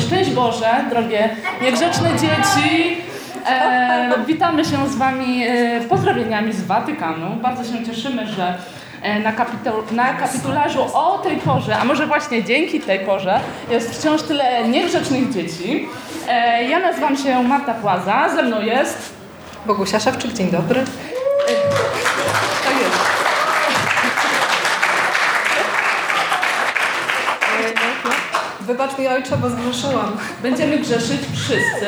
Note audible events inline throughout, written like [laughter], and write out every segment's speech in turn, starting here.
szczęść Boże, drogie niegrzeczne dzieci. E, witamy się z Wami e, pozdrowieniami z Watykanu. Bardzo się cieszymy, że e, na, na kapitularzu o tej porze, a może właśnie dzięki tej porze, jest wciąż tyle niegrzecznych dzieci. E, ja nazywam się Marta Płaza, ze mną jest... Bogusia Szewczyk, dzień dobry. Wybacz mi ojcze, bo zgrzeszyłam. Będziemy grzeszyć wszyscy.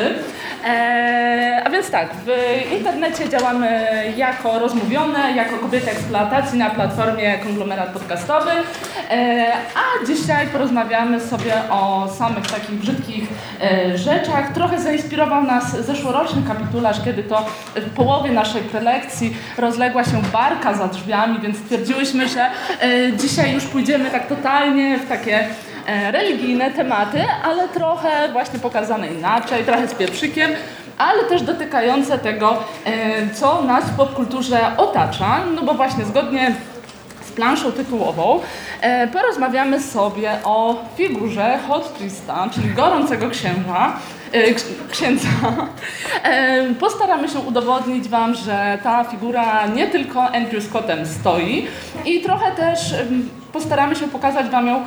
E, a więc tak, w internecie działamy jako rozmówione, jako kobiety eksploatacji na platformie Konglomerat Podcastowy, e, a dzisiaj porozmawiamy sobie o samych takich brzydkich e, rzeczach. Trochę zainspirował nas zeszłoroczny kapitularz, kiedy to w połowie naszej prelekcji rozległa się barka za drzwiami, więc stwierdziłyśmy, że e, dzisiaj już pójdziemy tak totalnie w takie religijne tematy, ale trochę właśnie pokazane inaczej, trochę z pieprzykiem, ale też dotykające tego, e, co nas w popkulturze otacza, no bo właśnie zgodnie planszą tytułową e, porozmawiamy sobie o figurze Hot Priesta, czyli gorącego księża, e. E, postaramy się udowodnić Wam, że ta figura nie tylko Andrew Scottem stoi i trochę też postaramy się pokazać Wam ją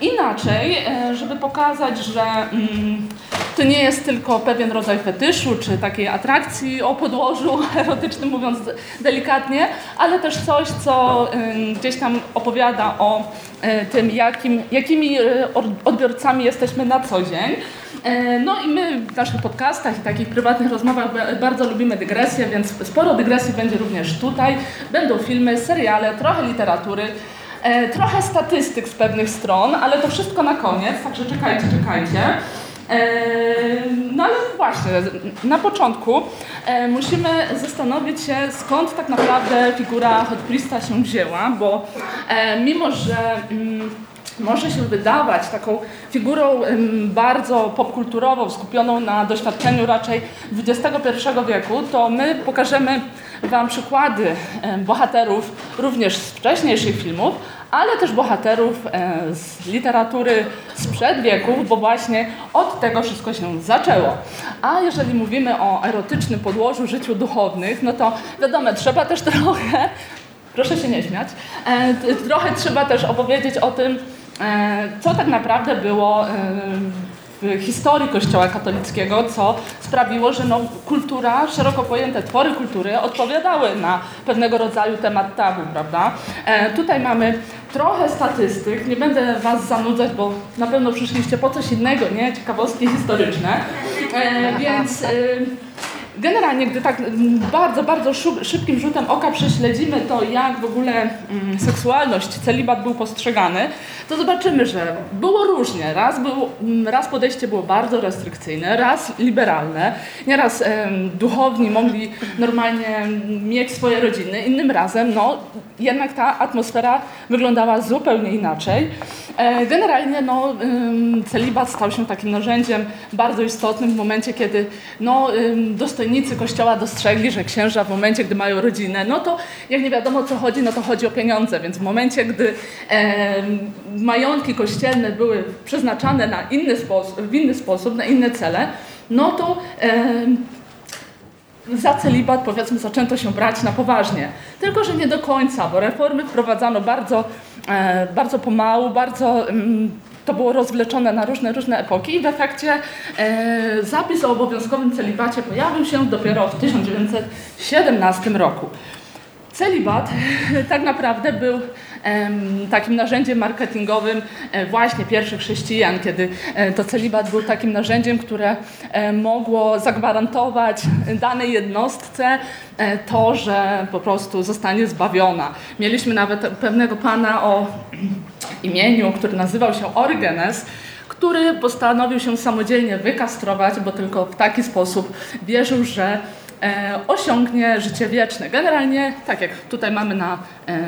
inaczej, żeby pokazać, że mm, to nie jest tylko pewien rodzaj fetyszu czy takiej atrakcji o podłożu [laughs] erotycznym, mówiąc delikatnie, ale też coś, co gdzieś tam opowiada o e, tym, jakim, jakimi od- odbiorcami jesteśmy na co dzień. E, No i my w naszych podcastach i takich prywatnych rozmowach ba- bardzo lubimy dygresję, więc sporo dygresji będzie również tutaj. Będą filmy, seriale, trochę literatury. Trochę statystyk z pewnych stron, ale to wszystko na koniec, także czekajcie, czekajcie. No ale właśnie, na początku musimy zastanowić się, skąd tak naprawdę figura Hot Priesta się wzięła, bo mimo, że mm, może się wydawać taką figurą bardzo popkulturową, skupioną na doświadczeniu raczej XXI wieku, to my pokażemy Wam przykłady bohaterów również z wcześniejszych filmów, ale też bohaterów z literatury sprzed wieków, bo właśnie od tego wszystko się zaczęło. A jeżeli mówimy o erotycznym podłożu życiu duchownych, no to wiadomo, trzeba też trochę proszę się nie śmiać. E, trochę trzeba też opowiedzieć o tym, e, co tak naprawdę było w historii Kościoła katolickiego, co sprawiło, że no, kultura, szeroko pojęte twory kultury odpowiadały na pewnego rodzaju temat tabu, prawda? E, tutaj mamy trochę statystyk, nie będę Was zanudzać, bo na pewno przyszliście po coś innego, nie? Ciekawostki historyczne. E, więc... E, Generalnie, gdy tak bardzo, bardzo szybkim rzutem oka prześledzimy to, jak w ogóle mm, seksualność, celibat był postrzegany, to zobaczymy, że było różnie. Raz, był, mm, raz podejście było bardzo restrykcyjne, raz liberalne. Nieraz em, duchowni mogli normalnie mieć swoje rodziny, innym razem no, jednak ta atmosfera wyglądała zupełnie inaczej. E, Generalnie no, celibat stał się takim narzędziem bardzo istotnym w momencie, kiedy no, ym, dostojnicy kościoła dostrzegli, że księża w momencie, gdy mają rodzinę, no to jak nie wiadomo co chodzi, no to chodzi o pieniądze, więc w momencie, gdy em, majątki kościelne były przeznaczane na inny sposób, w inny sposób, na inne cele, no to za celibat powiedzmy zaczęto się brać na poważnie. Tylko, że nie do końca, bo reformy wprowadzano bardzo, e, bardzo pomału, bardzo to było rozwleczone na różne, różne epoki i w efekcie e, zapis o obowiązkowym celibacie pojawił się dopiero w 1917 roku. Celibat [laughs] tak naprawdę był takim narzędziem marketingowym e, właśnie pierwszych chrześcijan, kiedy e, to celibat był takim narzędziem, które e, mogło zagwarantować danej jednostce to, że po prostu zostanie zbawiona. Mieliśmy nawet pewnego pana o imieniu, który nazywał się Orygenes, który postanowił się samodzielnie wykastrować, bo tylko w taki sposób wierzył, że osiągnie życie wieczne. Generalnie, tak jak tutaj mamy na e,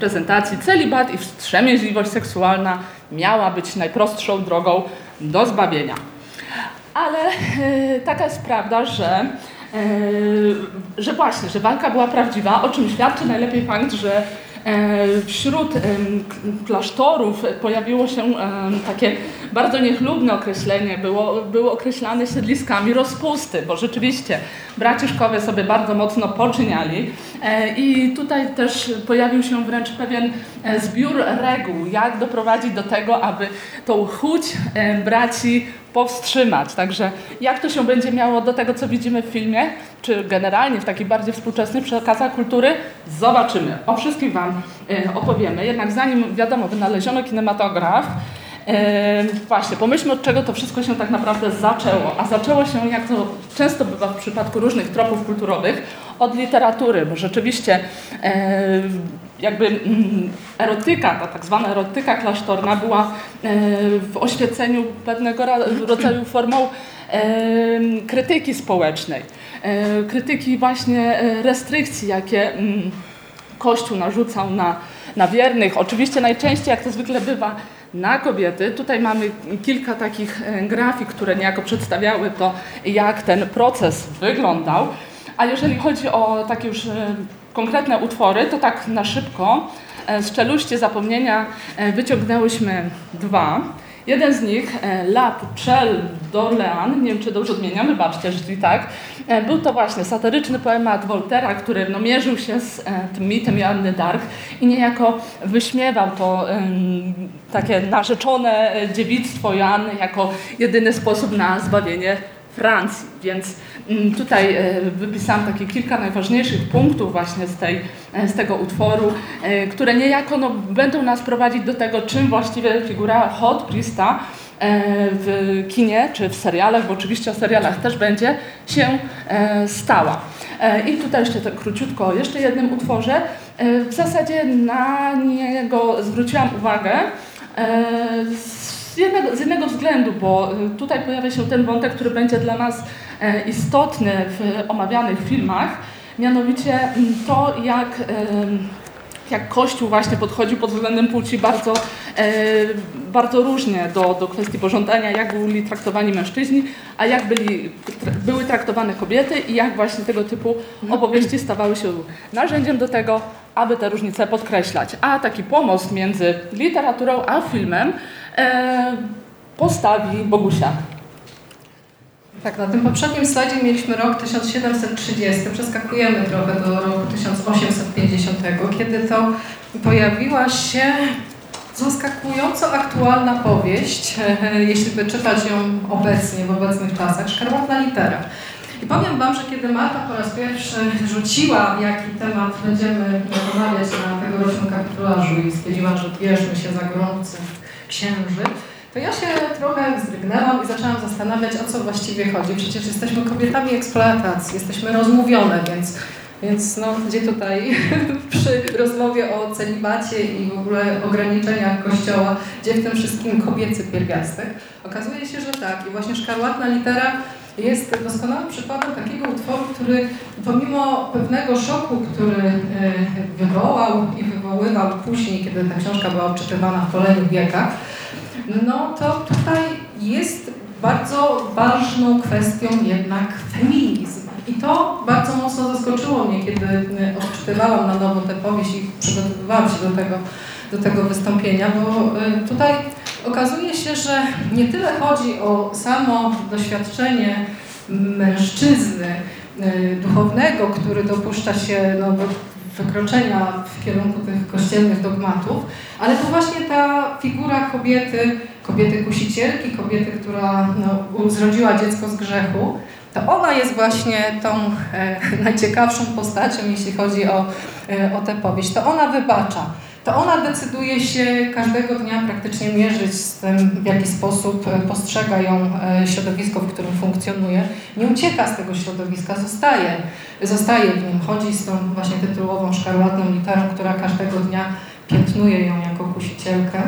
prezentacji, celibat i wstrzemięźliwość seksualna miała być najprostszą drogą do zbawienia. Ale e, taka jest prawda, że, e, że właśnie, że walka była prawdziwa, o czym świadczy najlepiej fakt, że Wśród klasztorów pojawiło się takie bardzo niechlubne określenie, było, określane siedliskami rozpusty, bo rzeczywiście braciszkowie sobie bardzo mocno poczyniali. I tutaj też pojawił się wręcz pewien zbiór reguł, jak doprowadzić do tego, aby tą chuć braci powstrzymać. Także jak to się będzie miało do tego, co widzimy w filmie, czy generalnie w takich bardziej współczesnych przekazach kultury, zobaczymy. O wszystkim Wam e, opowiemy. Jednak zanim, wiadomo, wynaleziono kinematograf, e, właśnie, pomyślmy od czego to wszystko się tak naprawdę zaczęło. A zaczęło się, jak to często bywa w przypadku różnych tropów kulturowych, od literatury, bo rzeczywiście e, jakby mm, erotyka, ta tak zwana erotyka klasztorna była e, w oświeceniu pewnego rodzaju formą e, krytyki społecznej, e, krytyki właśnie restrykcji, jakie mm, Kościół narzucał na, na wiernych. Oczywiście najczęściej, jak to zwykle bywa, na kobiety. Tutaj mamy kilka takich grafik, które niejako przedstawiały to, jak ten proces wyglądał. A jeżeli chodzi o takie już konkretne utwory, to tak na szybko. E, z czeluści zapomnienia e, wyciągnęłyśmy dwa. Jeden z nich, e, La Pucelle d'Orléans, nie wiem czy dobrze odmieniam, wybaczcie, jeżeli tak, był to właśnie satyryczny poemat Voltera, który no, mierzył się z tym mitem Joanny Dark i niejako wyśmiewał to um, takie narzeczone dziewictwo Joanny jako jedyny sposób na zbawienie Francji, więc tutaj e, wypisałam takie kilka najważniejszych punktów właśnie z, tej, e, z tego utworu, e, które niejako no, będą nas prowadzić do tego, czym właściwie figura Hot Priesta w kinie czy w serialach, bo oczywiście o serialach też będzie się stała. I tutaj jeszcze tak króciutko o jeszcze jednym utworze. W zasadzie na niego zwróciłam uwagę z jednego, z jednego względu, bo tutaj pojawia się ten wątek, który będzie dla nas E, istotny w omawianych filmach, mianowicie mm, to, jak, jak Kościół właśnie podchodził pod względem płci bardzo, e, bardzo różnie do, do kwestii pożądania, jak byli traktowani mężczyźni, a jak byli, były traktowane kobiety i jak właśnie tego typu opowieści stawały się narzędziem do tego, aby te różnice podkreślać. A taki pomost między literaturą a filmem e, postawi Bogusia. Tak, na tym poprzednim slajdzie mieliśmy rok 1730, przeskakujemy trochę do roku 1850, kiedy to pojawiła się zaskakująco aktualna powieść, [laughs] jeśli by czytać ją obecnie, w obecnych czasach, Szkarłatna litera. I powiem Wam, że kiedy Marta po raz pierwszy rzuciła, jaki temat będziemy rozmawiać na tegorocznym kapitularzu i stwierdziła, że bierzmy się za gorących księży, to ja się trochę wzdrygnęłam i zaczęłam zastanawiać, o co właściwie chodzi. Przecież jesteśmy kobietami eksploatacji, jesteśmy rozmówione, więc, więc no, gdzie tutaj [laughs] przy rozmowie o celibacie i w ogóle ograniczeniach Kościoła, gdzie w tym wszystkim kobiecy pierwiastek? Okazuje się, że tak. I właśnie szkarłatna litera jest doskonałym przykładem takiego utworu, który pomimo pewnego szoku, który e, wywołał i wywoływał później, kiedy ta książka była odczytywana w kolejnych wiekach, no to tutaj jest bardzo ważną kwestią jednak feminizm. I to bardzo mocno zaskoczyło mnie, kiedy y, odczytywałam na nowo tę powieść i przygotowywałam się do tego, do tego wystąpienia, bo y, tutaj okazuje się, że nie tyle chodzi o samo doświadczenie mężczyzny y, duchownego, który dopuszcza się no, wykroczenia w kierunku tych kościelnych dogmatów, ale to właśnie ta figura kobiety, kobiety kusicielki, kobiety, która no, zrodziła dziecko z grzechu, to ona jest właśnie tą e, [laughs] najciekawszą postacią, jeśli chodzi o, e, o tę powieść. To ona wybacza. To ona decyduje się każdego dnia praktycznie mierzyć z tym, w jaki sposób e, postrzega ją e, środowisko, w którym funkcjonuje. Nie ucieka z tego środowiska, zostaje, zostaje w nim. Chodzi z tą właśnie tytułową szkarłatną literą, która każdego dnia piętnuje ją jako kusicielkę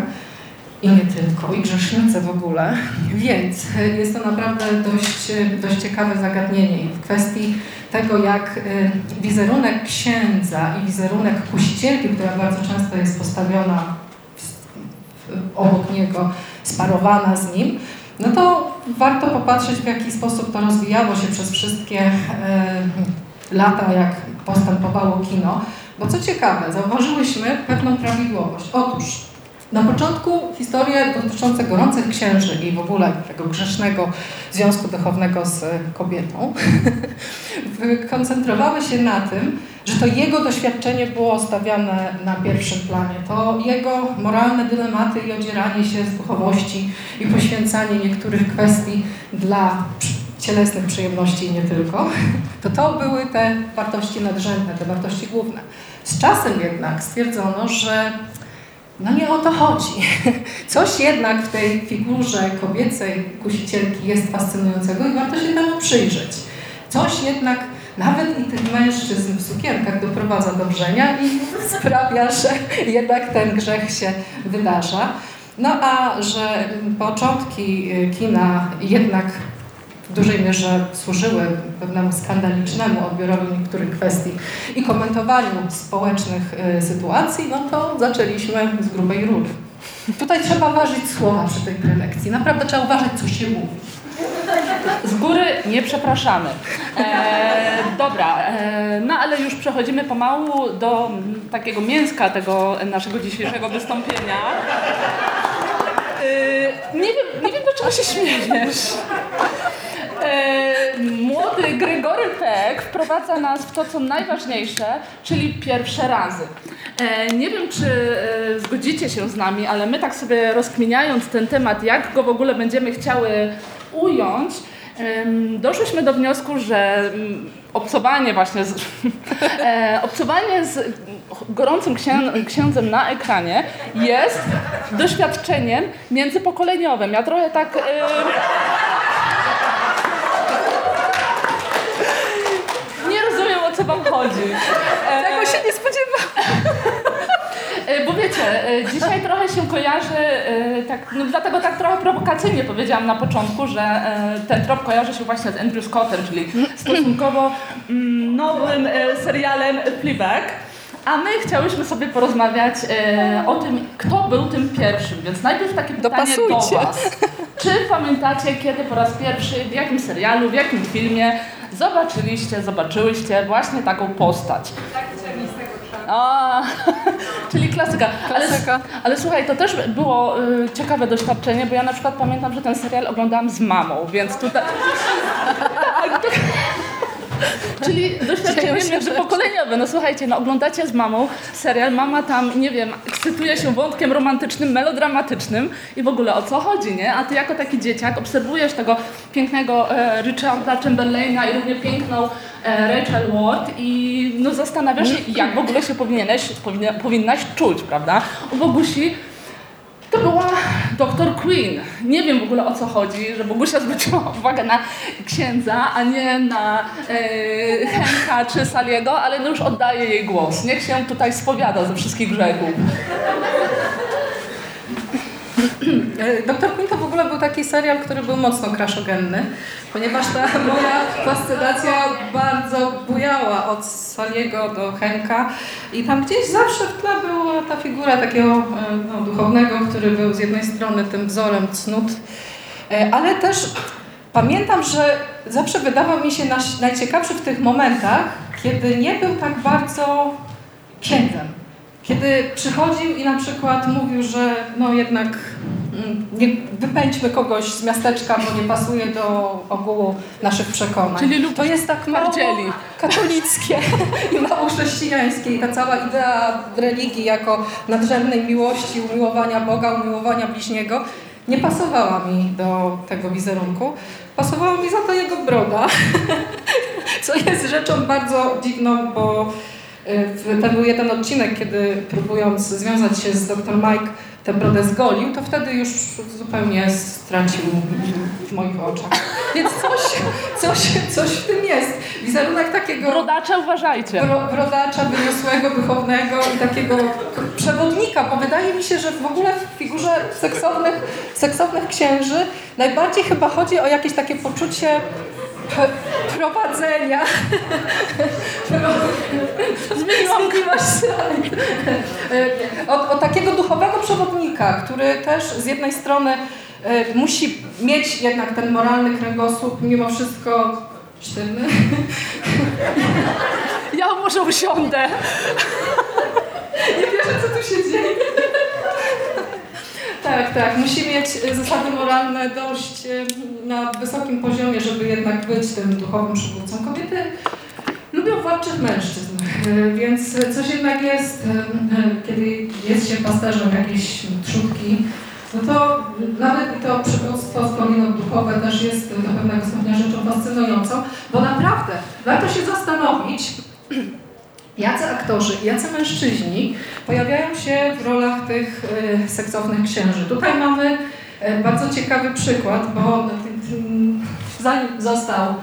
i nie tylko, i grzesznicę w ogóle. Więc jest to naprawdę dość, dość ciekawe zagadnienie w kwestii tego, jak y, wizerunek księdza i wizerunek kusicielki, która bardzo często jest postawiona obok niego, sparowana z nim, no to warto popatrzeć, w jaki sposób to rozwijało się przez wszystkie y, lata, jak postępowało kino Bo co ciekawe, zauważyłyśmy pewną prawidłowość. Otóż na początku historie dotyczące gorących księży i w ogóle tego grzesznego związku duchownego z kobietą [laughs] koncentrowały się na tym, że to jego doświadczenie było stawiane na pierwszym planie. To jego moralne dylematy i odzieranie się z duchowości i poświęcanie niektórych kwestii dla cielesnych przyjemności i nie tylko, [laughs] to to były te wartości nadrzędne, te wartości główne. Z czasem jednak stwierdzono, że no nie o to chodzi. [laughs] Coś jednak w tej figurze kobiecej kusicielki jest fascynującego i warto się temu przyjrzeć. Coś jednak nawet i tych mężczyzn w sukienkach doprowadza do wrzenia i [laughs] sprawia, że jednak ten grzech się wydarza. No a że początki kina jednak w dużej mierze służyły pewnemu skandalicznemu odbiorowi niektórych kwestii i komentowaniu społecznych y, sytuacji, no to zaczęliśmy z grubej rury. Tutaj trzeba ważyć słowa przy tej prelekcji. Naprawdę trzeba uważać, co się mówi. Z góry nie przepraszamy. E, dobra, e, no ale już przechodzimy pomału do takiego mięska tego naszego dzisiejszego wystąpienia. E, nie, wiem, nie wiem, dlaczego się śmiejesz. E, młody Gregory Peck wprowadza nas w to, co najważniejsze, czyli pierwsze razy. E, nie wiem, czy e, zgodzicie się z nami, ale my tak sobie rozkminiając ten temat, jak go w ogóle będziemy chciały ująć, doszłyśmy do wniosku, że mm, obcowanie właśnie z, [laughs] obcowanie z gorącym księdzem na ekranie jest doświadczeniem międzypokoleniowym. Ja trochę tak... co wam chodzi. [laughs] Tego się nie spodziewałam. E, bo wiecie, e, dzisiaj trochę się kojarzy, e, tak, no dlatego tak trochę prowokacyjnie powiedziałam na początku, że ten trop kojarzy się właśnie z Andrew Scottem, czyli stosunkowo mm, nowym serialem Fleabag. A my chciałyśmy sobie porozmawiać e, o tym, kto był tym pierwszym, więc najpierw takie pytanie Dopasujcie. do Was. Czy pamiętacie, kiedy po raz pierwszy, w jakim serialu, w jakim filmie zobaczyliście, zobaczyłyście właśnie taką postać? Tak, a, [laughs] czyli klasyka. klasyka. Ale, ale słuchaj, to też było y, ciekawe doświadczenie, bo ja na przykład pamiętam, że ten serial oglądałam z mamą, więc tutaj... [laughs] tak. [laughs] Czyli doświadczenie międzypokoleniowe. No słuchajcie, no oglądacie z mamą serial, mama tam, nie wiem, ekscytuje się wątkiem romantycznym, melodramatycznym i w ogóle o co chodzi, nie? A ty jako taki dzieciak obserwujesz tego pięknego e, Richarda Chamberlaina i równie piękną e, Rachel Ward i no zastanawiasz się, jak w ogóle się powinieneś, powinna, powinnaś czuć, prawda? U Bogusi to była doktor Queen. Nie wiem w ogóle o co chodzi, że Bogusia zwróciła [laughs] uwagę na księdza, a nie na e, Henka czy Saliego, ale no już oddaję jej głos. Niech się tutaj spowiada ze wszystkich grzechów. E, doktor Queen to w ogóle był taki serial, który był mocno kraszogenny, ponieważ ta moja fascynacja bardzo bujała od Saliego do Henka i tam gdzieś zawsze w tle była ta figura takiego e, no, duchownego, który był z jednej strony tym wzorem cnót, e, ale też pamiętam, że zawsze wydawał mi się najciekawszy w tych momentach, kiedy nie był tak bardzo księdzem kiedy przychodził i na przykład mówił, że no jednak mm, nie wypędźmy kogoś z miasteczka, bo nie pasuje do ogółu naszych przekonań. Czyli lub to jest tak mało katolickie [laughs] i mało chrześcijańskie. I ta cała idea religii jako nadrzędnej miłości, umiłowania Boga, umiłowania bliźniego nie pasowała mi do tego wizerunku. Pasowała mi za to jego broda, [laughs] co jest rzeczą bardzo dziwną, bo ten był jeden odcinek, kiedy próbując związać się z dr Mike tę brodę zgolił, to wtedy już zupełnie stracił w moich oczach. Więc coś, coś, coś w tym jest. Wizerunek takiego... Brodacza uważajcie. Bro, brodacza, wyniosłego, duchownego i takiego przewodnika, bo wydaje mi się, że w ogóle w figurze seksownych, seksownych księży najbardziej chyba chodzi o jakieś takie poczucie prowadzenia. Zmieniłaś slajd. O, o takiego duchowego przewodnika, który też z jednej strony e, musi mieć jednak ten moralny kręgosłup, mimo wszystko sztywny. Ja może usiądę. tu się dzieje? Tak, tak. Musi mieć zasady moralne dość na wysokim poziomie, żeby jednak być tym duchowym przywódcą. Kobiety lubią władczych mężczyzn, więc coś jednak jest, kiedy jest się pasterzem jakiejś trzutki, no to nawet to przywództwo skądinąd duchowe też jest do pewnego stopnia rzeczą fascynującą, bo naprawdę warto się zastanowić, jacy aktorzy, jacy mężczyźni pojawiają się w rolach tych y, seksownych księży. Tutaj mamy y, bardzo ciekawy przykład, bo y, zanim został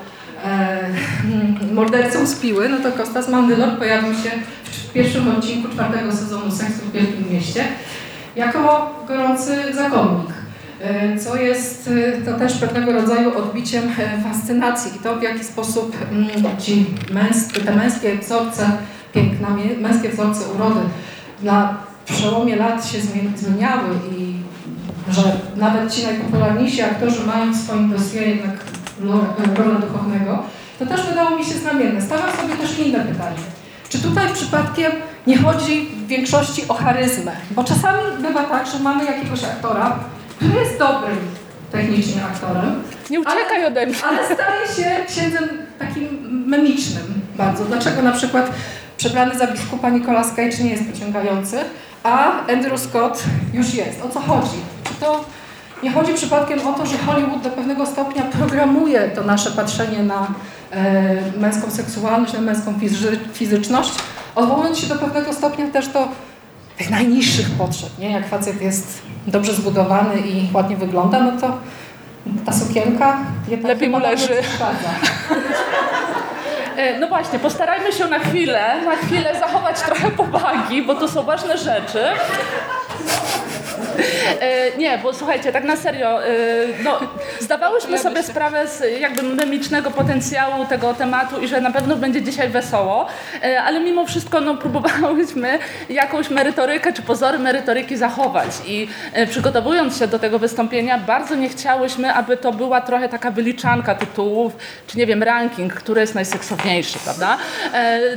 [laughs] mordercą z Piły, no to Kostas Mandylor pojawił się w pierwszym odcinku czwartego sezonu Seksu w Wielkim Mieście jako gorący zakonnik, co jest to też pewnego rodzaju odbiciem e, fascynacji i to w jaki sposób mm, ci męskie, te męskie wzorce piękna, męskie wzorce urody na przełomie lat się zmieniały i że nawet ci najpopularniejsi aktorzy mają w swoim dosie jednak rolę duchownego, to też wydało mi się znamienne. Stawiam sobie też inne pytanie. Czy tutaj przypadkiem nie chodzi w większości o charyzmę? Bo czasami bywa tak, że mamy jakiegoś aktora, który jest dobrym technicznie aktorem. Nie uciekaj ale, ode mnie. Ale staje się księdzem takim memicznym bardzo. Dlaczego na przykład przebrany za biskupa Nicolas Cage nie jest pociągający, a Andrew Scott już jest? O co chodzi? Czy to nie chodzi przypadkiem o to, że Hollywood do pewnego stopnia programuje to nasze patrzenie na e, męską seksualność, na męską fizyczność, odwołując się do pewnego stopnia też do tych najniższych potrzeb, nie? Jak facet jest dobrze zbudowany i ładnie wygląda, no to ta sukienka lepiej mu leży. E, no właśnie, postarajmy się na chwilę, na chwilę zachować trochę powagi, bo to są ważne rzeczy. E, nie, bo słuchajcie, tak na serio, e, no, zdawałyśmy sobie sprawę z jakby memicznego potencjału tego tematu i że na pewno będzie dzisiaj wesoło, e, ale mimo wszystko no, próbowałyśmy jakąś merytorykę czy pozory merytoryki zachować i przygotowując się do tego wystąpienia bardzo nie chciałyśmy, aby to była trochę taka wyliczanka tytułów, czy nie wiem, ranking, który jest najseksowniejszy, prawda?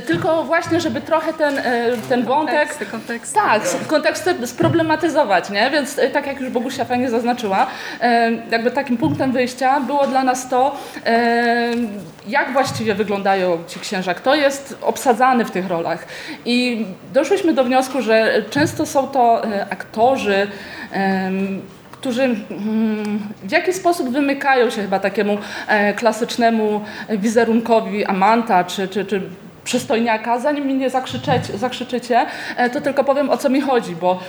Tylko właśnie, żeby trochę ten, ten wątek... Konteksty, konteksty. Tak, konteksty sproblematyzować, nie? Więc e, tak jak już Bogusia fajnie zaznaczyła, e, jakby takim punktem wyjścia było dla nas to, e, jak właściwie wyglądają ci księża, kto jest obsadzany w tych rolach. I doszłyśmy do wniosku, że często są to aktorzy, którzy mm, w jakiś sposób wymykają się chyba takiemu klasycznemu wizerunkowi Amanta czy, czy, czy przystojniaka, zanim mi nie zakrzyczecie, zakrzyczycie, e, to tylko powiem o co mi chodzi, bo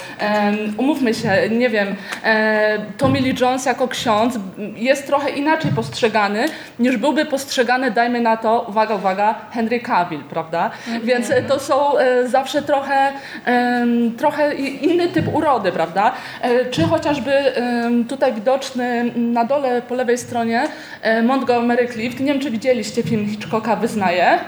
umówmy się, nie wiem, e, Tommy Lee Jones jako ksiądz jest trochę inaczej postrzegany, niż byłby postrzegany, dajmy na to, uwaga, uwaga, Henry Cavill, prawda? Mhm. Więc e, to są zawsze trochę, trochę inny typ urody, prawda? Czy chociażby tutaj widoczny na dole po lewej stronie Montgomery Clift, nie wiem czy widzieliście film Hitchcocka Wyznaje,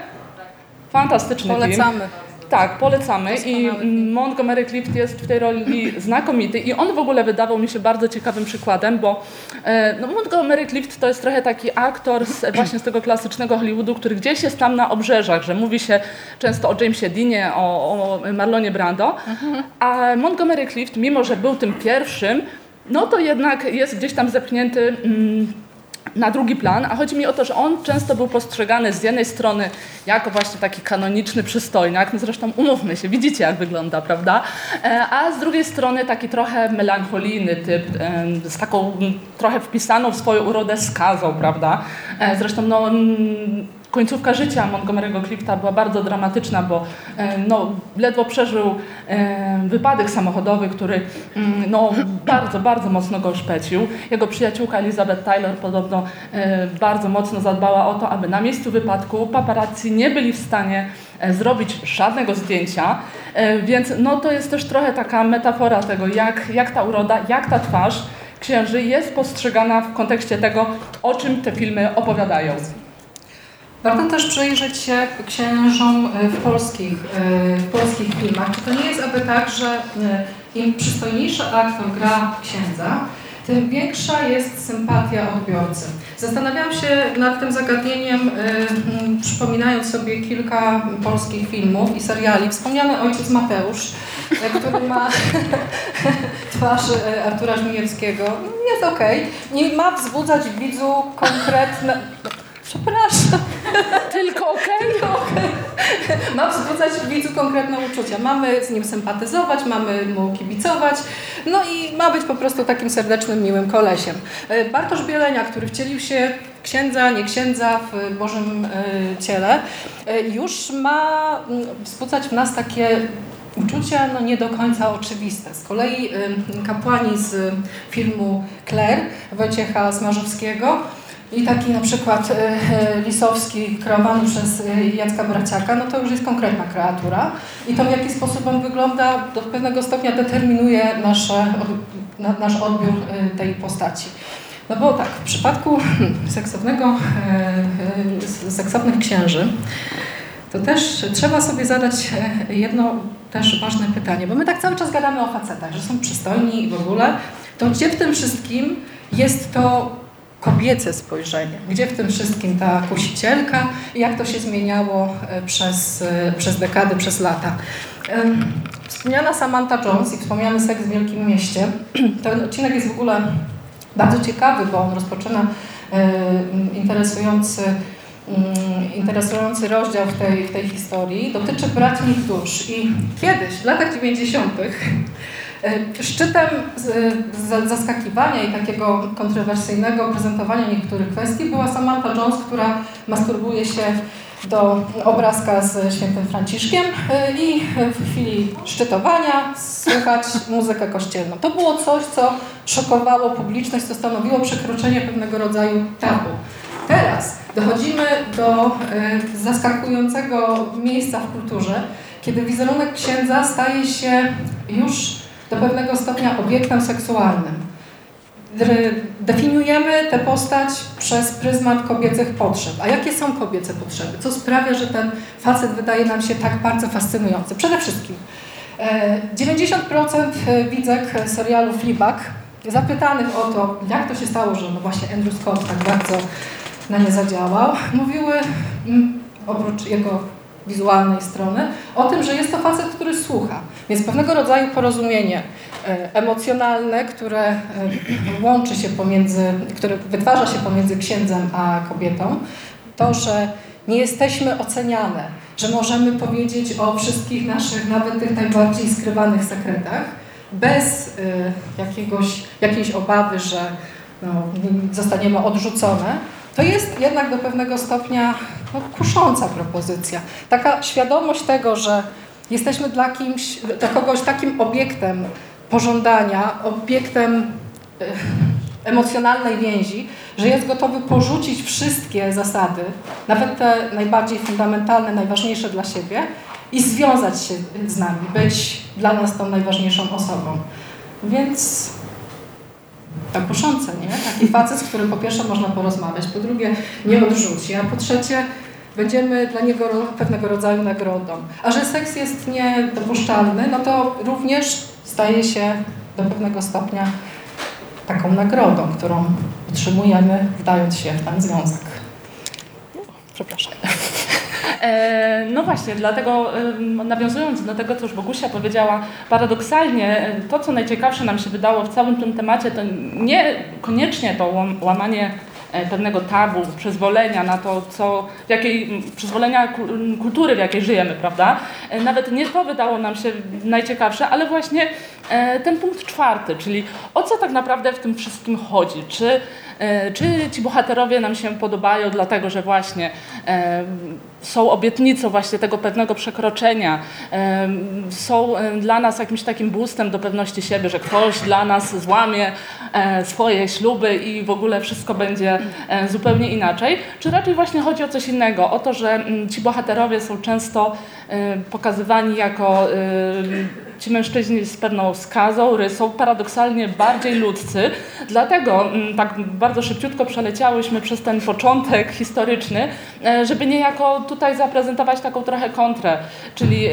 Fantastyczny Polecamy. film. Tak, polecamy i Montgomery Clift jest w tej roli [clears throat] znakomity i on w ogóle wydawał mi się bardzo ciekawym przykładem, bo e, no, Montgomery Clift to jest trochę taki aktor z, właśnie z tego klasycznego Hollywoodu, który gdzieś jest tam na obrzeżach, że mówi się często o Jamesie Deanie, o, o Marlonie Brando, a Montgomery Clift, mimo że był tym pierwszym, no to jednak jest gdzieś tam zepchnięty mm, na drugi plan, a chodzi mi o to, że on często był postrzegany z jednej strony jako właśnie taki kanoniczny przystojniak, no zresztą umówmy się, widzicie jak wygląda, prawda? E, a z drugiej strony taki trochę melancholijny typ, z taką trochę wpisaną w swoją urodę skazą, prawda? E, zresztą no końcówka życia Montgomery'ego Clifta była bardzo dramatyczna, bo e, no, ledwo przeżył e, wypadek samochodowy, który mm, no, bardzo, bardzo mocno go szpecił. Jego przyjaciółka Elizabeth Taylor podobno e, bardzo mocno zadbała o to, aby na miejscu wypadku paparazzi nie byli w stanie zrobić żadnego zdjęcia, więc no, to jest też trochę taka metafora tego, jak, jak ta uroda, jak ta twarz księży jest postrzegana w kontekście tego, o czym te filmy opowiadają. Warto też przyjrzeć się księżom e, w polskich, e, w polskich filmach. Czy to nie jest aby tak, że e, im przystojniejszy aktor gra księdza, tym większa jest sympatia odbiorcy. Zastanawiałam się nad tym zagadnieniem przypominając sobie kilka polskich filmów i seriali, wspomniany ojciec Mateusz, który ma [laughs] twarz Artura Żmijewskiego, jest okej. Nie ma wzbudzać widzu konkretne... Przepraszam. Tylko okej? Ma wzbudzać w widzu konkretne uczucia. Mamy z nim sympatyzować, mamy mu kibicować, no i ma być po prostu takim serdecznym, miłym kolesiem. E, Bartosz Bielenia, który wcielił się księdza, nie księdza w Bożym e, ciele, e, już ma wzbudzać w nas takie uczucia no, nie do końca oczywiste. Z kolei kapłani z filmu Claire Wojciecha Smarzowskiego i taki na przykład e, e, Lisowski kreowany przez e, Jacka Braciaka, no to już jest konkretna kreatura i to w jaki sposób on wygląda do pewnego stopnia determinuje nasze, nasz odbiór tej postaci. No bo tak, w przypadku seksownego, seksownych księży to też trzeba sobie zadać jedno też ważne pytanie, bo my tak cały czas gadamy o facetach, że są przystojni i w ogóle, to gdzie w tym wszystkim jest to kobiece spojrzenie? Gdzie w tym wszystkim ta kusicielka i jak to się zmieniało e, przez, e, przez dekady, przez lata? Wspomniana Samantha Jones i wspomniany seks w Wielkim Mieście, [clears throat] ten odcinek jest w ogóle bardzo ciekawy, bo on rozpoczyna e, interesujący mm, interesujący rozdział w tej, w tej historii dotyczy bratnich dusz. I kiedyś, w latach 90., e, szczytem z- z- zaskakiwania i takiego kontrowersyjnego prezentowania niektórych kwestii była Samantha Jones, która masturbuje się do obrazka z świętym Franciszkiem e, i w chwili szczytowania słychać muzykę kościelną. To było coś, co szokowało publiczność, co stanowiło przekroczenie pewnego rodzaju tabu. Teraz dochodzimy do e, zaskakującego miejsca w kulturze, kiedy wizerunek księdza staje się już do pewnego stopnia obiektem seksualnym. Definiujemy tę postać przez pryzmat kobiecych potrzeb. A jakie są kobiece potrzeby? Co sprawia, że ten facet wydaje nam się tak bardzo fascynujący? Przede wszystkim e, 90% widzek serialu Fleabag zapytanych o to, jak to się stało, że no właśnie Andrew Scott tak bardzo na nie zadziałał, mówiły, mm, oprócz jego wizualnej strony, o tym, że jest to facet, który słucha. Więc pewnego rodzaju porozumienie e, emocjonalne, które e, łączy się pomiędzy, które wytwarza się pomiędzy księdzem a kobietą, to, że nie jesteśmy oceniane, że możemy powiedzieć o wszystkich naszych, nawet tych najbardziej skrywanych sekretach, bez y, jakiegoś, jakiejś obawy, że no, zostaniemy odrzucone, to jest jednak do pewnego stopnia no, kusząca propozycja. Taka świadomość tego, że jesteśmy dla, kimś, dla kogoś takim obiektem pożądania, obiektem y, emocjonalnej więzi, że jest gotowy porzucić wszystkie zasady, nawet te najbardziej fundamentalne, najważniejsze dla siebie i związać się z nami, być dla nas tą najważniejszą osobą. Więc to kuszące, nie? Taki facet, z którym po pierwsze można porozmawiać, po drugie nie odrzuci, a po trzecie będziemy dla niego pewnego rodzaju nagrodą. A że seks jest niedopuszczalny, no to również staje się do pewnego stopnia taką nagrodą, którą otrzymujemy wdając się w ten związek. Przepraszam. E, No właśnie, dlatego nawiązując do tego, co już Bogusia powiedziała, paradoksalnie e, to, co najciekawsze nam się wydało w całym tym temacie, to nie koniecznie to łam- łamanie e, pewnego tabu, przyzwolenia na to, co, w jakiej, przyzwolenia kultury, w jakiej żyjemy, prawda? Nawet nie to wydało nam się najciekawsze, ale właśnie ten punkt czwarty, czyli o co tak naprawdę w tym wszystkim chodzi? Czy, czy ci bohaterowie nam się podobają, dlatego że właśnie są obietnicą właśnie tego pewnego przekroczenia, są dla nas jakimś takim boostem do pewności siebie, że ktoś dla nas złamie e, swoje śluby i w ogóle wszystko będzie e, zupełnie inaczej, czy raczej właśnie chodzi o coś innego, o to, że mm, ci bohaterowie są często pokazywani jako ci mężczyźni z pewną skazą, rysą, paradoksalnie bardziej ludzcy. Dlatego mm, tak bardzo szybciutko przeleciałyśmy przez ten początek historyczny, e, żeby niejako tutaj zaprezentować taką trochę kontrę, czyli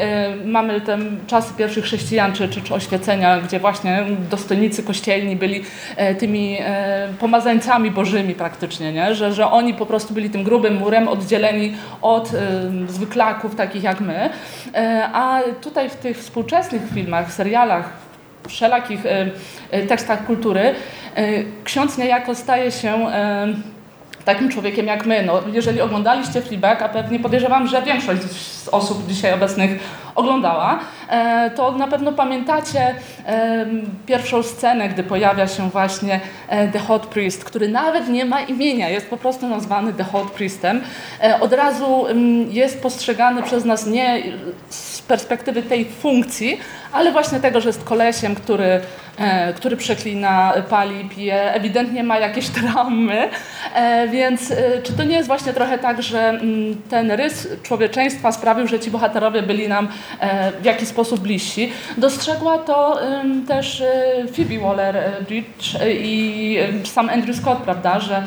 mamy ten czasy pierwszych chrześcijan czy, czy, czy oświecenia, gdzie właśnie dostojnicy kościelni byli tymi pomazańcami bożymi praktycznie, nie? Że, że oni po prostu byli tym grubym murem oddzieleni od zwyklaków takich jak my. E, a tutaj w tych współczesnych filmach, serialach, wszelakich e, e, tekstach kultury, ksiądz niejako staje się takim człowiekiem jak my. No, jeżeli oglądaliście Fleabag, a pewnie podejrzewam, że większość z osób dzisiaj obecnych oglądała, e, to na pewno pamiętacie pierwszą scenę, gdy pojawia się właśnie e, The Hot Priest, który nawet nie ma imienia, jest po prostu nazwany The Hot Priestem. E, od razu jest postrzegany przez nas nie z perspektywy tej funkcji, ale właśnie tego, że jest kolesiem, który, który przeklina, pali, pije, ewidentnie ma jakieś [laughs] traumy, więc czy to nie jest właśnie trochę tak, że ten rys człowieczeństwa sprawił, że ci bohaterowie byli nam E, w jaki sposób bliżsi. Dostrzegła to też e, Phoebe Waller-Bridge e, i sam Andrew Scott, prawda, że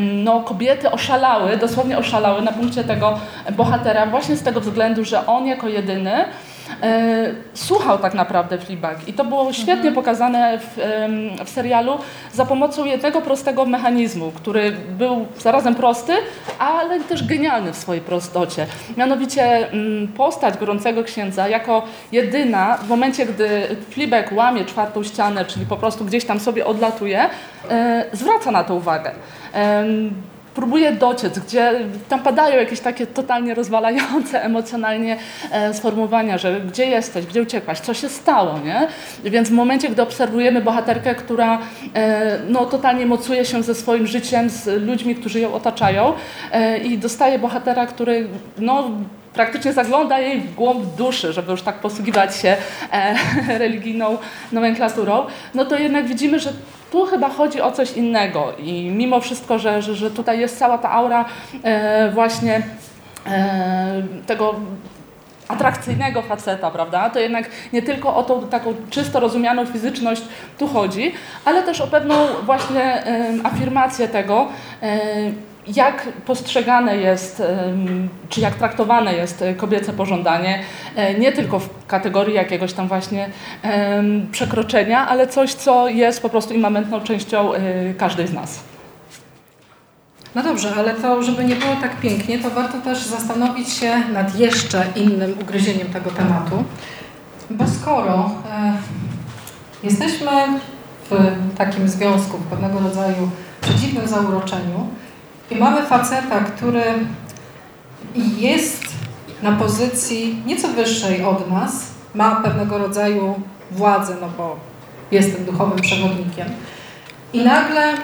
no, kobiety oszalały, dosłownie oszalały na punkcie tego bohatera właśnie z tego względu, że on jako jedyny E, słuchał tak naprawdę Fleabag. I to było świetnie mhm. pokazane w, w, serialu za pomocą jednego prostego mechanizmu, który był zarazem prosty, ale też genialny w swojej prostocie. Mianowicie mm, postać gorącego księdza jako jedyna w momencie, gdy Fleabag łamie czwartą ścianę, czyli po prostu gdzieś tam sobie odlatuje, e, zwraca na to uwagę próbuje dociec, gdzie tam padają jakieś takie totalnie rozwalające [laughs] emocjonalnie e, sformułowania, że gdzie jesteś, gdzie uciekłaś, co się stało, nie? Więc w momencie, gdy obserwujemy bohaterkę, która e, no, totalnie mocuje się ze swoim życiem, z ludźmi, którzy ją otaczają e, i dostaje bohatera, który no, praktycznie zagląda jej w głąb duszy, żeby już tak posługiwać się [laughs] religijną nomenklaturą, no to jednak widzimy, że tu chyba chodzi o coś innego i mimo wszystko, że, że, że tutaj jest cała ta aura e, właśnie e, tego atrakcyjnego faceta, prawda? To jednak nie tylko o tą taką czysto rozumianą fizyczność tu chodzi, ale też o pewną właśnie e, afirmację tego, e, jak postrzegane jest, czy jak traktowane jest kobiece pożądanie, e, nie tylko w kategorii jakiegoś tam właśnie przekroczenia, ale coś, co jest po prostu immamentną częścią e, każdej z nas. No dobrze, ale to, żeby nie było tak pięknie, to warto też zastanowić się nad jeszcze innym ugryzieniem tego tematu. Bo skoro e, jesteśmy w takim związku, w pewnego rodzaju przeciwnym zauroczeniu, i mamy faceta, który jest na pozycji nieco wyższej od nas, ma pewnego rodzaju władzę, no bo jest tym duchowym przewodnikiem. I nagle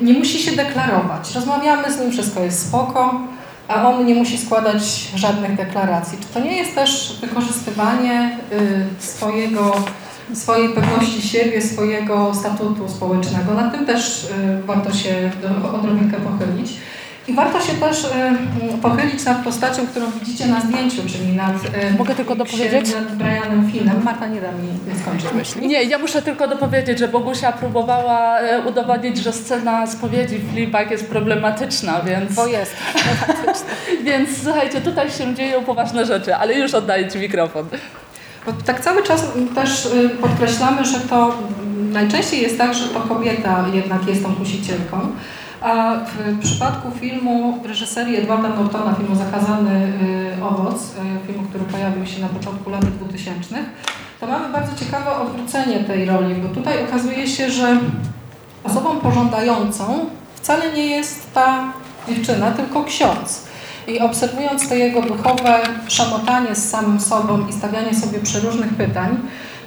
nie musi się deklarować. Rozmawiamy z nim, wszystko jest spoko, a on nie musi składać żadnych deklaracji. Czy to nie jest też wykorzystywanie y, swojego swojej pewności siebie, swojego statutu społecznego. Na tym też y, warto się odrobinkę pochylić. I warto się też y, pochylić nad postacią, którą widzicie na zdjęciu, czyli nad, y, Mogę tylko dopowiedzieć? nad Brianem Finem. Marta nie da mi skończyć myśli. Nie, ja muszę tylko dopowiedzieć, że Bogusia próbowała udowodnić, że scena spowiedzi w Fleabag jest problematyczna, więc... Bo jest [laughs] więc słuchajcie, tutaj się dzieją poważne rzeczy, ale już oddaję Ci mikrofon. Bo tak cały czas też y, podkreślamy, że to najczęściej jest tak, że to kobieta jednak jest tą kusicielką. A w przypadku filmu reżyserii Edwarda Nortona, filmu Zakazany y, Owoc, y, filmu, który pojawił się na początku lat 2000, to mamy bardzo ciekawe odwrócenie tej roli, bo tutaj okazuje się, że osobą pożądającą wcale nie jest ta dziewczyna, tylko ksiądz. I obserwując to jego duchowe szamotanie z samym sobą i stawianie sobie przeróżnych pytań,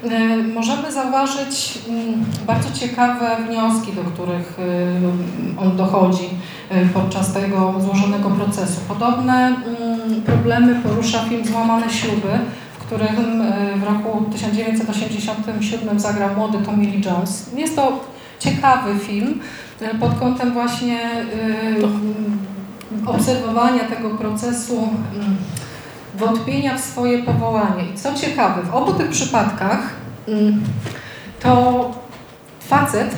y, możemy zauważyć mm, bardzo ciekawe wnioski, do których y, on dochodzi y, podczas tego złożonego procesu. Podobne mm, problemy porusza film Złamane śluby, w którym w roku 1987 zagrał młody Tommy Lee Jones. Jest to ciekawy film pod kątem właśnie obserwowania tego procesu mm, wątpienia w swoje powołanie. I co ciekawe, w obu tych przypadkach mm, to facet,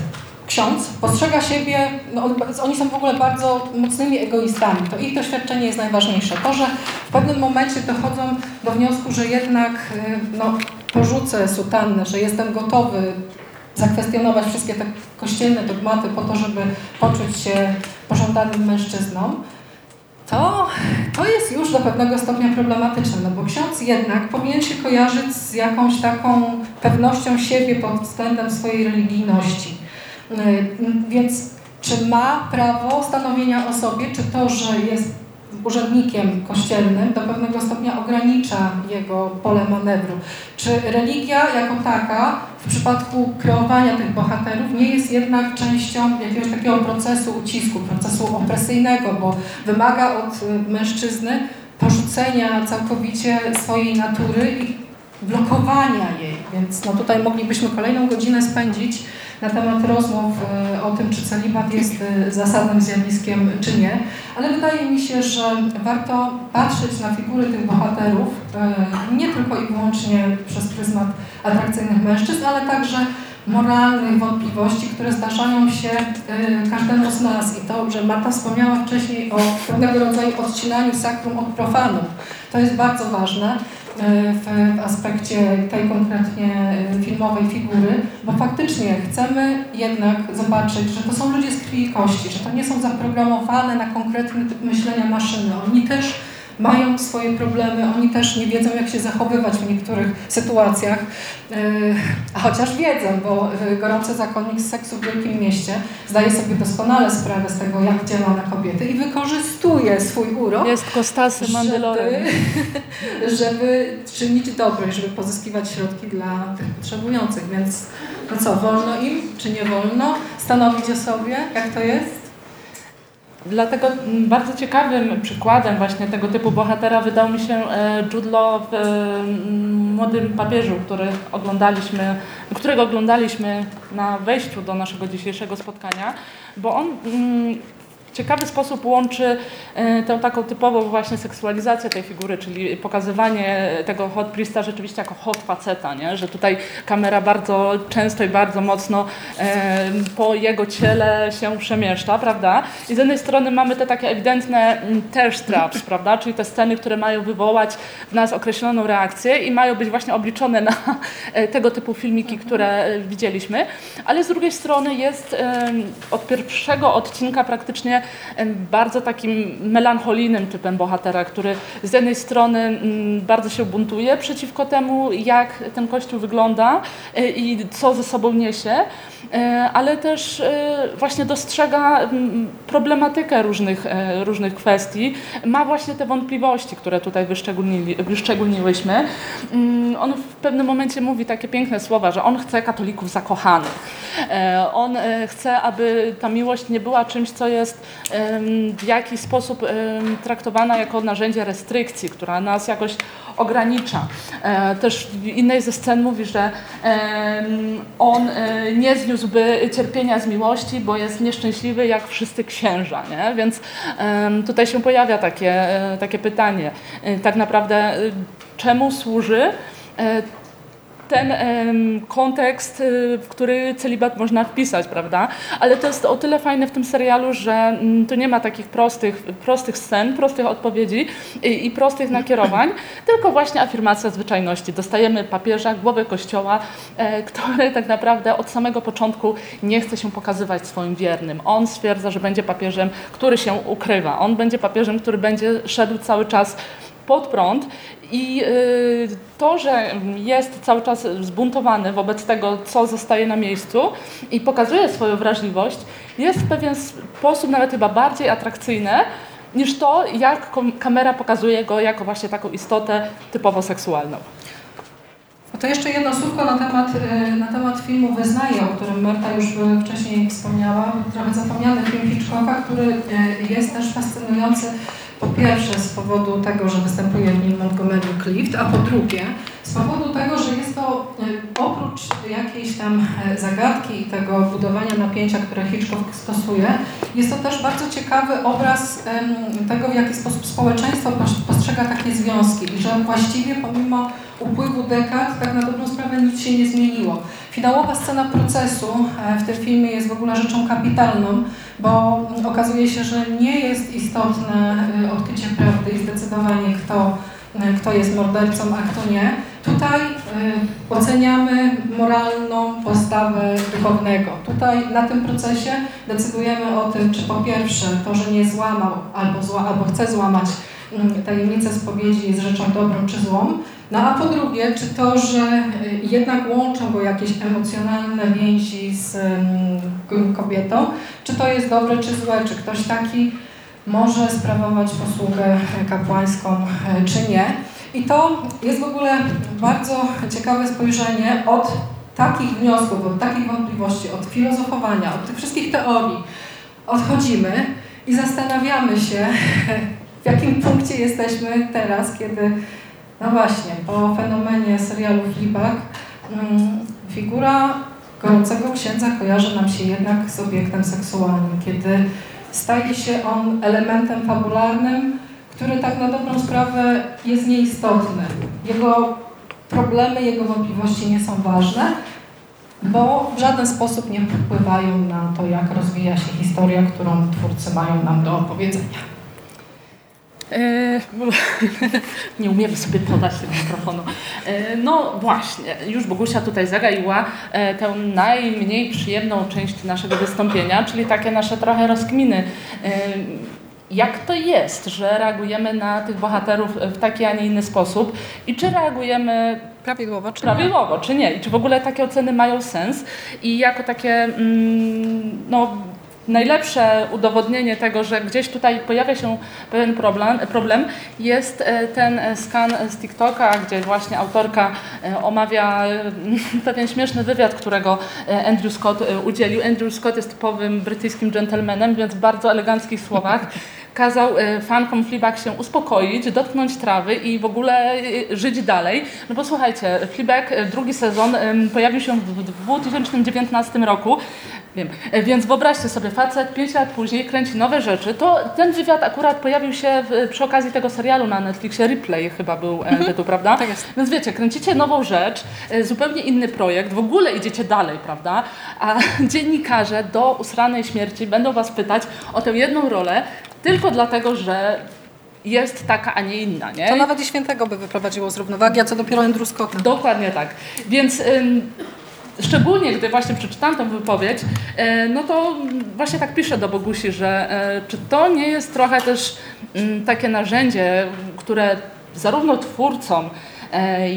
ksiądz, postrzega siebie, no, oni są w ogóle bardzo mocnymi egoistami. To ich doświadczenie jest najważniejsze. To, że w pewnym momencie dochodzą do wniosku, że jednak y, no, porzucę sutannę, że jestem gotowy zakwestionować wszystkie te kościelne dogmaty po to, żeby poczuć się pożądanym mężczyzną, to, to jest już do pewnego stopnia problematyczne, no bo ksiądz jednak powinien się kojarzyć z jakąś taką pewnością siebie pod względem swojej religijności. Y, więc czy ma prawo stanowienia o sobie, czy to, że jest urzędnikiem kościelnym do pewnego stopnia ogranicza jego pole manewru. Czy religia jako taka w przypadku kreowania tych bohaterów nie jest jednak częścią jakiegoś takiego procesu ucisku, procesu opresyjnego, bo wymaga od mężczyzny porzucenia całkowicie swojej natury i blokowania jej. Więc no tutaj moglibyśmy kolejną godzinę spędzić na temat rozmów e, o tym, czy celibat jest e, zasadnym zjawiskiem, czy nie, ale wydaje mi się, że warto patrzeć na figury tych bohaterów e, nie tylko i wyłącznie przez pryzmat atrakcyjnych mężczyzn, ale także moralnych wątpliwości, które zdarzają się każdemu z nas. I to, że Marta wspomniała wcześniej o pewnego rodzaju odcinaniu sakrum od profanum. To jest bardzo ważne. E, w aspekcie tej konkretnie e, filmowej figury, bo faktycznie chcemy jednak zobaczyć, że to są ludzie z krwi i kości, że to nie są zaprogramowane na konkretny typ myślenia maszyny. Oni też mają swoje problemy, oni też nie wiedzą, jak się zachowywać w niektórych sytuacjach, e, a chociaż wiedzą, bo gorący zakonnik z seksu w Wielkim Mieście zdaje sobie doskonale sprawę z tego, jak działa na kobiety i wykorzystuje swój urok. Jest Kostasy Mandylorem. Żeby, [laughs] żeby czynić dobro żeby pozyskiwać środki dla tych potrzebujących, więc no co, wolno im, czy nie wolno stanowić o sobie, jak to jest? Dlatego mm, bardzo ciekawym przykładem właśnie tego typu bohatera wydał mi się e, Jude Law w mm, Młodym Papieżu, który oglądaliśmy, którego oglądaliśmy na wejściu do naszego dzisiejszego spotkania, bo on mm, ciekawy sposób łączy e, tę taką typową właśnie seksualizację tej figury, czyli pokazywanie tego hot priesta rzeczywiście jako hot faceta, nie? że tutaj kamera bardzo często i bardzo mocno e, po jego ciele się przemieszcza, prawda? I z jednej strony mamy te takie ewidentne mm, thirst traps, [laughs] prawda? Czyli te sceny, które mają wywołać w nas określoną reakcję i mają być właśnie obliczone na e, tego typu filmiki, które widzieliśmy, ale z drugiej strony jest od pierwszego odcinka praktycznie bardzo takim melancholijnym typem bohatera, który z jednej strony mm, bardzo się buntuje przeciwko temu, jak ten kościół wygląda e, i co ze sobą niesie, e, ale też e, właśnie dostrzega mm, problematykę różnych, różnych kwestii, ma właśnie te wątpliwości, które tutaj wyszczególniłyśmy. Mm, on w pewnym momencie mówi takie piękne słowa, że on chce katolików zakochanych. On chce, aby ta miłość nie była czymś, co jest w jakiś sposób traktowana jako narzędzie restrykcji, która nas jakoś ogranicza. E, też w innej ze scen mówi, że on e, nie zniósłby cierpienia z miłości, bo jest nieszczęśliwy jak wszyscy księża. Nie? Więc tutaj się pojawia takie, e, takie pytanie. Tak naprawdę czemu służy ten kontekst, y, w który celibat można wpisać, prawda? Ale to jest o tyle fajne w tym serialu, że mm, tu nie ma takich prostych, prostych scen, prostych odpowiedzi i, i prostych nakierowań, [clears throat] tylko właśnie afirmacja zwyczajności. Dostajemy papieża, głowę kościoła, e, który tak naprawdę od samego początku nie chce się pokazywać swoim wiernym. On stwierdza, że będzie papieżem, który się ukrywa. On będzie papieżem, który będzie szedł cały czas pod prąd i y, to, że jest cały czas zbuntowany wobec tego, co zostaje na miejscu i pokazuje swoją wrażliwość, jest w pewien sposób nawet chyba bardziej atrakcyjne niż to, jak kamera pokazuje go jako właśnie taką istotę typowo seksualną. To jeszcze jedno słówko na temat, y, na temat filmu Wyznaje, o którym Marta już wcześniej wspomniała. Trochę zapomniany film Hitchcocka, który y, jest też fascynujący po pierwsze z powodu tego, że występuje w nim Montgomery Clift, a po drugie z powodu tego, że jest to e, oprócz jakiejś tam e, zagadki i tego budowania napięcia, które Hitchcock stosuje, jest to też bardzo ciekawy obraz tego, w jaki sposób społeczeństwo postrzega takie związki i że właściwie pomimo upływu dekad tak na dobrą sprawę nic się nie zmieniło. Finałowa scena procesu e, w tym filmie jest w ogóle rzeczą kapitalną, bo okazuje się, że nie jest istotne e, odkrycie prawdy i zdecydowanie kto, kto jest mordercą, a kto nie. Tutaj oceniamy moralną postawę duchownego. Tutaj na tym procesie decydujemy o tym, czy po pierwsze to, że nie złamał albo, zła, albo chce złamać mm, tajemnicę spowiedzi jest rzeczą dobrą czy złą, no a po drugie, czy to, że y, jednak łączą go jakieś emocjonalne więzi z kobietą, czy to jest dobre, czy złe, czy ktoś taki może sprawować posługę kapłańską, y, czy nie. I to jest w ogóle bardzo ciekawe spojrzenie od takich wniosków, od takich wątpliwości, od filozofowania, od tych wszystkich teorii odchodzimy i zastanawiamy się, [laughs] w jakim punkcie jesteśmy teraz, kiedy no właśnie, po fenomenie serialu Fleabag mm, figura gorącego księdza kojarzy nam się jednak z obiektem seksualnym, kiedy staje się on elementem fabularnym, który tak na dobrą sprawę jest nieistotny. Jego problemy, jego wątpliwości nie są ważne, bo w żaden sposób nie wpływają na to, jak rozwija się historia, którą twórcy mają nam do opowiedzenia. E, [laughs] nie umiemy sobie podać tego mikrofonu. E, no właśnie, już Bogusia tutaj zagaiła e, tę najmniej przyjemną część naszego wystąpienia, czyli takie nasze trochę rozkminy. Jak to jest, że reagujemy na tych bohaterów w taki, a nie inny sposób i czy reagujemy prawidłowo, czy prawidłowo, nie? czy nie? I czy w ogóle takie oceny mają sens? I jako takie mm, no, najlepsze udowodnienie tego, że gdzieś tutaj pojawia się pewien problem, problem jest e, ten skan z TikToka, gdzie właśnie autorka e, omawia e, [laughs] pewien śmieszny wywiad, którego Andrew Scott udzielił. Andrew Scott jest typowym brytyjskim gentlemanem, więc w bardzo eleganckich słowach [laughs] kazał fankom Fleabag się uspokoić, dotknąć trawy i w ogóle żyć dalej. No bo słuchajcie, Fleabag drugi sezon pojawił się w 2019 roku. Wiem. E, więc wyobraźcie sobie, facet 5 lat później kręci nowe rzeczy. To ten wywiad akurat pojawił się w, przy okazji tego serialu na Netflixie, Replay chyba był e, mhm. tytuł, prawda? Tak jest. Więc wiecie, kręcicie nową rzecz, e, zupełnie inny projekt, w ogóle idziecie dalej, prawda? A [laughs] dziennikarze do usranej śmierci będą was pytać o tę jedną rolę tylko dlatego, że jest taka, a nie inna. Nie? To nawet i świętego by wyprowadziło z równowagi, a co dopiero Andrew Scotta. Dokładnie tak. Więc ym, szczególnie gdy właśnie przeczytałam tą wypowiedź, e, no to właśnie tak piszę do Bogusi, że e, czy to nie jest trochę też mm, takie narzędzie, które zarówno twórcom,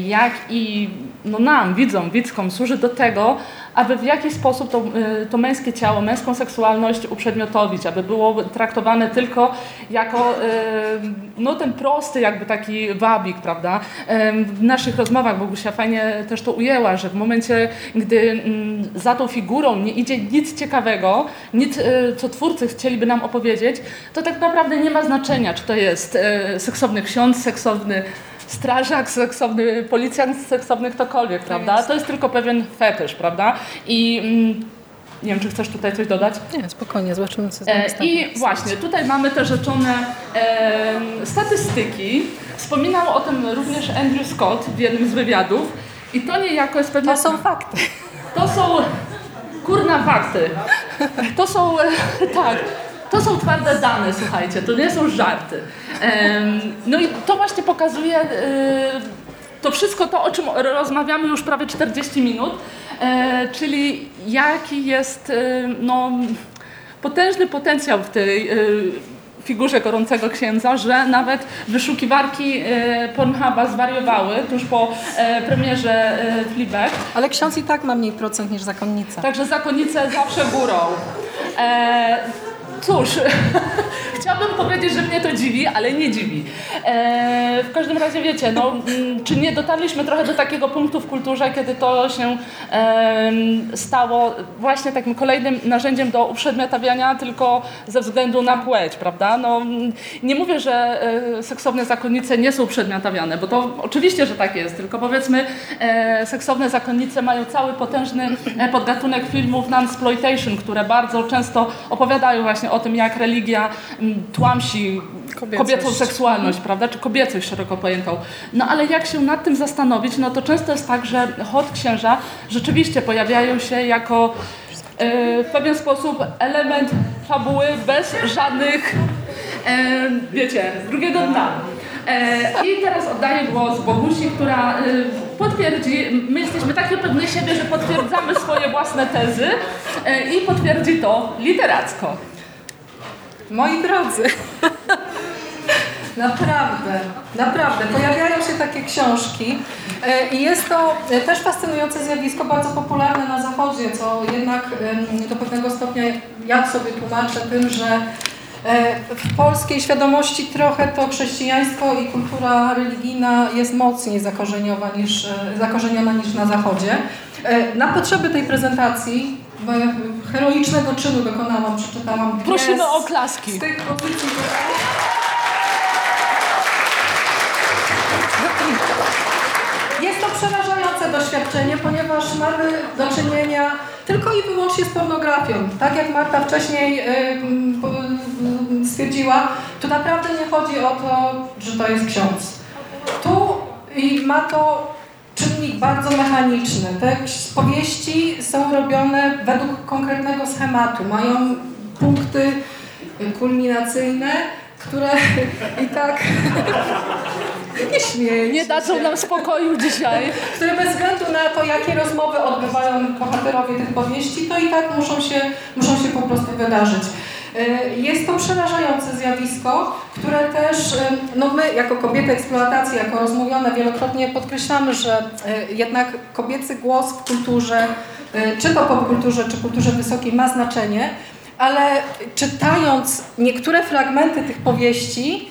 jak i no nam, widzom, widzkom, służy do tego, aby w jakiś sposób to, y, to męskie ciało, męską seksualność uprzedmiotowić, aby było traktowane tylko jako y, no, ten prosty jakby taki wabik, prawda? W naszych rozmowach Bogusia fajnie też to ujęła, że w momencie, gdy mm, za tą figurą nie idzie nic ciekawego, nic, co twórcy chcieliby nam opowiedzieć, to tak naprawdę nie ma znaczenia, czy to jest seksowny ksiądz, seksowny strażak seksowny, policjant seksowny, ktokolwiek, prawda? To jest tylko pewien fetysz, prawda? I mm, nie wiem, czy chcesz tutaj coś dodać? Nie, spokojnie, zobaczymy, co e, I właśnie, tutaj mamy te rzeczone e, statystyki. Wspominał o tym również Andrew Scott w jednym z wywiadów. I to niejako jest pewne... To są fakty. To są kurna fakty. To są, e, [laughs] tak, to są twarde dane, słuchajcie, to nie są żarty. No i to właśnie pokazuje y, to wszystko to, o czym rozmawiamy już prawie 40 minut, e, czyli jaki jest y, no, potężny potencjał w tej y, figurze gorącego księdza, że nawet wyszukiwarki Pornhuba zwariowały tuż po e, premierze Fleabag. Ale ksiądz i tak ma mniej procent niż zakonnica. Także zakonnice zawsze górą. E, cóż, chciałabym powiedzieć, że mnie to dziwi, ale nie dziwi. E, w każdym razie wiecie, no, mm, czy nie dotarliśmy trochę do takiego punktu w kulturze, kiedy to się e, stało właśnie takim kolejnym narzędziem do uprzedmiotawiania tylko ze względu na płeć, prawda? No, nie mówię, że e, seksowne zakonnice nie są uprzedmiotawiane, bo to oczywiście, że tak jest, tylko powiedzmy e, seksowne zakonnice mają cały potężny e, podgatunek filmów non-exploitation, które bardzo często opowiadają właśnie o tym, jak religia tłamsi Kobiecość. kobiecą seksualność, prawda, czy kobiecość szeroko pojętą. No ale jak się nad tym zastanowić, no to często jest tak, że hot księża rzeczywiście pojawiają się jako e, w pewien sposób element fabuły bez żadnych, e, wiecie, drugiego dna. E, I teraz oddaję głos Bogusi, która e, potwierdzi, my jesteśmy takie pewne siebie, że potwierdzamy swoje własne tezy e, i potwierdzi to literacko. Moi drodzy, naprawdę, naprawdę, pojawiają się takie książki e, i jest to e, też fascynujące zjawisko, bardzo popularne na Zachodzie, co jednak do pewnego stopnia ja sobie tłumaczę tym, że e, w polskiej świadomości trochę to chrześcijaństwo i kultura religijna jest mocniej zakorzeniowa niż, zakorzeniona niż na Zachodzie. Na potrzeby tej prezentacji heroicznego czynu dokonałam, przeczytałam Prosimy o oklaski. z tych pozycji, Jest to przerażające doświadczenie, ponieważ mamy do czynienia tylko i wyłącznie z pornografią. Tak jak Marta wcześniej y, y, stwierdziła, tu naprawdę nie chodzi o to, że to jest ksiądz. Tu i ma to czynnik bardzo mechaniczny. Te powieści są robione według konkretnego schematu. Mają punkty kulminacyjne, które [laughs] i tak [laughs] nie śmieję Nie dadzą nam spokoju dzisiaj. które bez względu na to, jakie rozmowy odbywają bohaterowie tych powieści, to i tak muszą się, muszą się po prostu wydarzyć. Y, Jest to przerażające zjawisko, które też, y, no my jako kobiety eksploatacji, jako rozmówione wielokrotnie podkreślamy, że y, jednak kobiecy głos w kulturze, czy to popkulturze, czy kulturze wysokiej ma znaczenie, ale czytając niektóre fragmenty tych powieści,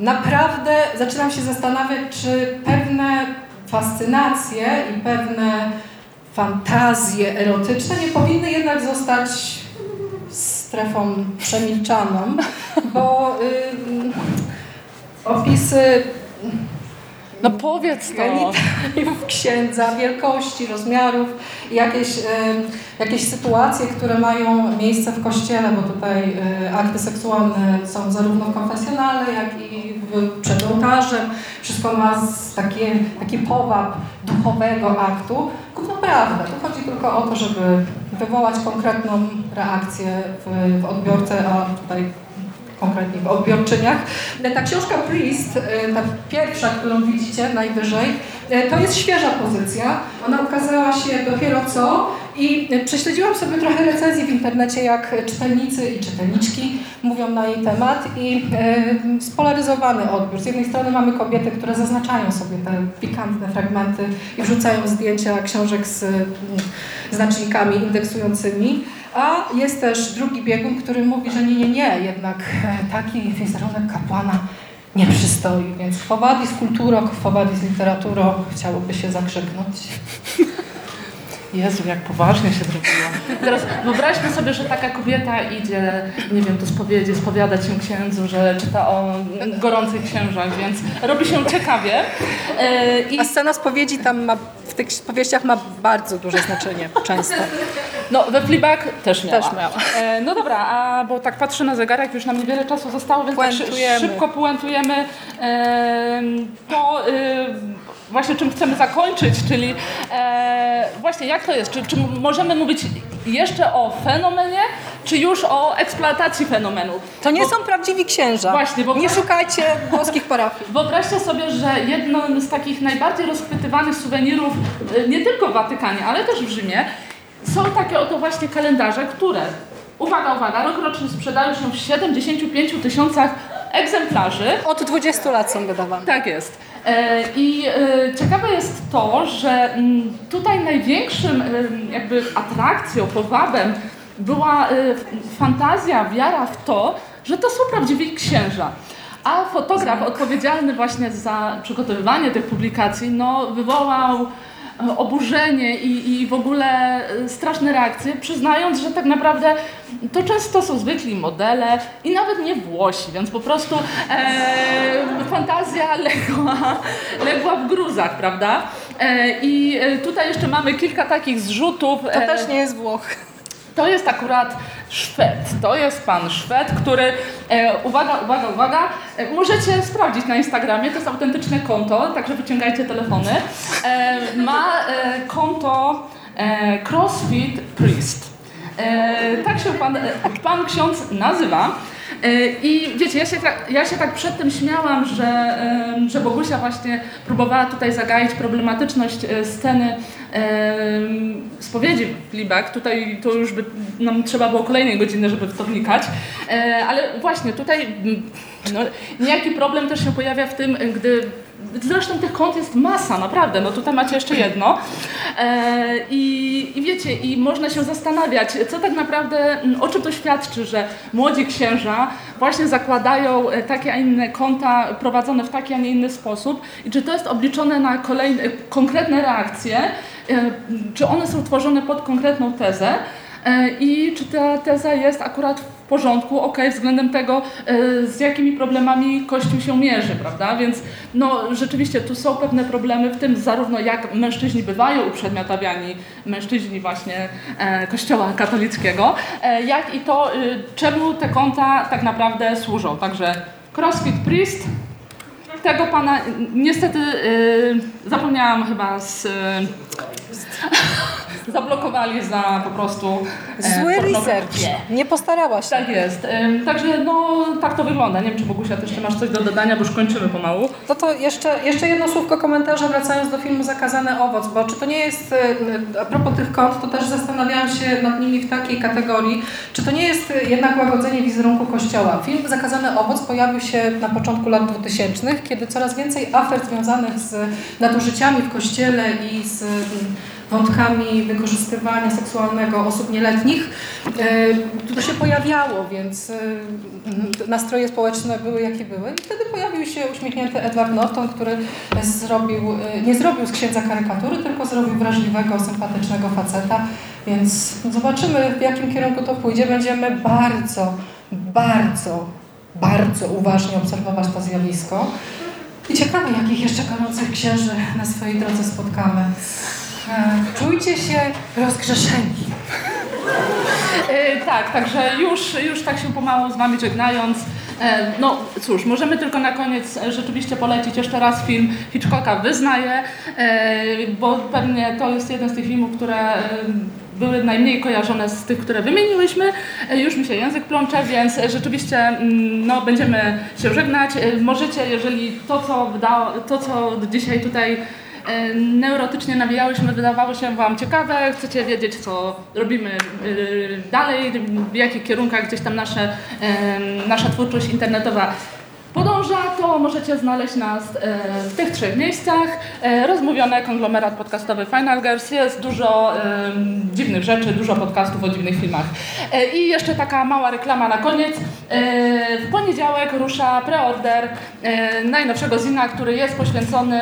naprawdę zaczynam się zastanawiać, czy pewne fascynacje i pewne fantazje erotyczne nie powinny jednak zostać strefą przemilczaną, bo y, opisy No powiedz to. genitaliów księdza, wielkości, rozmiarów, jakieś, y, jakieś sytuacje, które mają miejsce w kościele, bo tutaj y, akty seksualne są zarówno w konfesjonale, jak i przed ołtarzem. Wszystko ma takie, taki powab duchowego aktu. Gówno prawda, tu chodzi tylko o to, żeby wywołać konkretną reakcję w, w odbiorcy, a tutaj konkretnie w odbiorczyniach. Ta książka Priest, y, ta pierwsza, którą widzicie najwyżej, y, to jest świeża pozycja. Ona ukazała się dopiero co i y, prześledziłam sobie trochę recenzji w internecie, jak czytelnicy i czytelniczki mówią na jej temat i spolaryzowany odbiór. Z jednej strony mamy kobiety, które zaznaczają sobie te pikantne fragmenty i wrzucają zdjęcia książek z znacznikami indeksującymi, a jest też drugi biegun, który mówi, że nie, nie, nie, jednak e, taki wizerunek kapłana nie przystoi, więc quo vadis culturo, quo vadis literaturo chciałoby się zakrzyknąć. [laughs] Jezu, jak poważnie się zrobiło. Teraz wyobraźmy sobie, że taka kobieta idzie, nie wiem, do spowiedzi, spowiadać się księdzu, że czyta o gorących księżach, więc robi się ciekawie. E, I A scena spowiedzi tam ma, w tych powieściach ma bardzo duże znaczenie, często. No, we Fleabag też miała. Też miała. E, no dobra, a bo tak patrzę na zegarek, już nam niewiele czasu zostało, więc tak szybko puentujemy e, to e, właśnie czym chcemy zakończyć, czyli e, właśnie jak to jest, czy, czy możemy mówić jeszcze o fenomenie, czy już o eksploatacji fenomenu? To nie Bo- są prawdziwi księża. Właśnie, bo- Nie szukajcie włoskich parafii. Wyobraźcie sobie, że jednym z takich najbardziej rozchwytywanych suwenirów, y, nie tylko w Watykanie, ale też w Rzymie, są takie oto właśnie kalendarze, które, uwaga, uwaga, rokrocznie sprzedają się w 75 tysiącach egzemplarzy. Od 20 lat są wydawane. Tak jest. E, I e, ciekawe jest to, że mm, tutaj największym em, jakby atrakcją, powabem była e, fantazja, wiara w to, że to są prawdziwi księża. A fotograf odpowiedzialny właśnie za przygotowywanie tych publikacji, no, wywołał e, oburzenie i, i w ogóle e, straszne reakcje, przyznając, że tak naprawdę to często są zwykli modele i nawet nie Włosi, więc po prostu e, fantazja legła, legła w gruzach, prawda? E, I e, tutaj jeszcze mamy kilka takich zrzutów. To e, też nie jest Włoch. To jest akurat Szwed. To jest pan Szwed, który, e, uwaga, uwaga, uwaga, e, możecie sprawdzić na Instagramie, to jest autentyczne konto, także wyciągajcie telefony. E, ma e, konto e, CrossFit Priest. E, tak się pan, pan ksiądz nazywa. E, I wiecie, ja się, tak- ja się tak przedtem śmiałam, że, że Bogusia właśnie próbowała tutaj zagaić problematyczność e, sceny spowiedzi Libak. Tutaj to już by nam trzeba było kolejnej godziny, żeby w to wnikać. E, Ale właśnie tutaj no, niejaki problem też się pojawia w tym, gdy Zresztą tych kont jest masa, naprawdę. No tutaj macie jeszcze jedno. E, i, I wiecie, i można się zastanawiać, co tak naprawdę, mm, o czym to świadczy, że młodzi księża właśnie zakładają e, takie, a inne konta prowadzone w taki, a nie inny sposób i czy to jest obliczone na kolejne, konkretne reakcje, e, czy one są tworzone pod konkretną tezę. E, I czy ta teza jest akurat w porządku, ok, względem tego, e, z jakimi problemami Kościół się mierzy, prawda? Więc no, rzeczywiście tu są pewne problemy w tym, zarówno jak mężczyźni bywają uprzedmiotawiani, mężczyźni właśnie e, Kościoła katolickiego, jak i to, y, czemu te konta tak naprawdę służą. Także CrossFit Priest, tego pana y, niestety y, zapomniałam chyba z... [laughs] Zablokowali za po prostu e, Zły pornografię. research. Nie postarałaś się. Tak jest. Także no tak to wygląda. Nie wiem, czy Bogusia też masz coś do dodania, bo już kończymy pomału. No to jeszcze, jeszcze jedno słówko komentarza wracając do filmu Zakazany owoc, bo czy to nie jest, y, a propos tych kont, to też zastanawiałam się nad nimi w takiej kategorii, czy to nie jest jednak łagodzenie wizerunku Kościoła. Film Zakazany owoc pojawił się na początku lat 2000, kiedy coraz więcej afer związanych z nadużyciami w Kościele i z mm, wątkami wykorzystywania seksualnego osób nieletnich, y, to się pojawiało, więc y, nastroje społeczne były jakie były. I wtedy pojawił się uśmiechnięty Edward Norton, który zrobił, y, nie zrobił z księdza karykatury, tylko zrobił wrażliwego, sympatycznego faceta. Więc zobaczymy, w jakim kierunku to pójdzie. Będziemy bardzo, bardzo, bardzo uważnie obserwować to zjawisko. I ciekawe, jakich jeszcze gorących księży na swojej drodze spotkamy. E, Czujcie się rozgrzeszeni. E, tak, także już, już tak się pomału z Wami żegnając. E, no cóż, możemy tylko na koniec rzeczywiście polecić jeszcze raz film Hitchcocka Wyznaję, bo pewnie to jest jeden z tych filmów, które były najmniej kojarzone z tych, które wymieniłyśmy. Już mi się język plącze, więc rzeczywiście mm, no, będziemy się żegnać. Możecie, jeżeli to, co, wydało, to, co dzisiaj tutaj neurotycznie nawijałyśmy, wydawało się Wam ciekawe, chcecie wiedzieć, co robimy e, dalej, w jakich kierunkach gdzieś tam nasze, e, nasza twórczość internetowa podąża, to możecie znaleźć nas w tych trzech miejscach. Rozmówione konglomerat podcastowy Final Girls, jest dużo dziwnych rzeczy, dużo podcastów o dziwnych filmach. I jeszcze taka mała reklama na koniec. W poniedziałek rusza preorder najnowszego zina, który jest poświęcony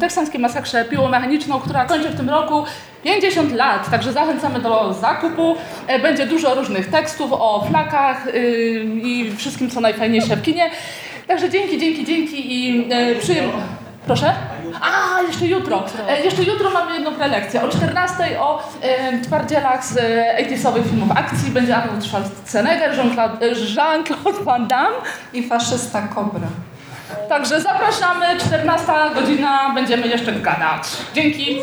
teksańskiej masakrze piłomechaniczną, która kończy w tym roku 50 lat, także zachęcamy do zakupu. E, Będzie dużo różnych tekstów o flakach ym, i wszystkim, co najfajniejsze w kinie. Także dzięki, dzięki, dzięki i e, przyjem... Proszę? A, jeszcze jutro. E, jeszcze jutro mamy jedną prelekcję. O 14 o e, twardzielach z e, 80 filmów akcji. Będzie Arnold Schwarzenegger, Jean-Claude Jean-Claude Van Damme. I faszysta Kobra. Także zapraszamy, 14 godzina, będziemy jeszcze gadać. Dzięki.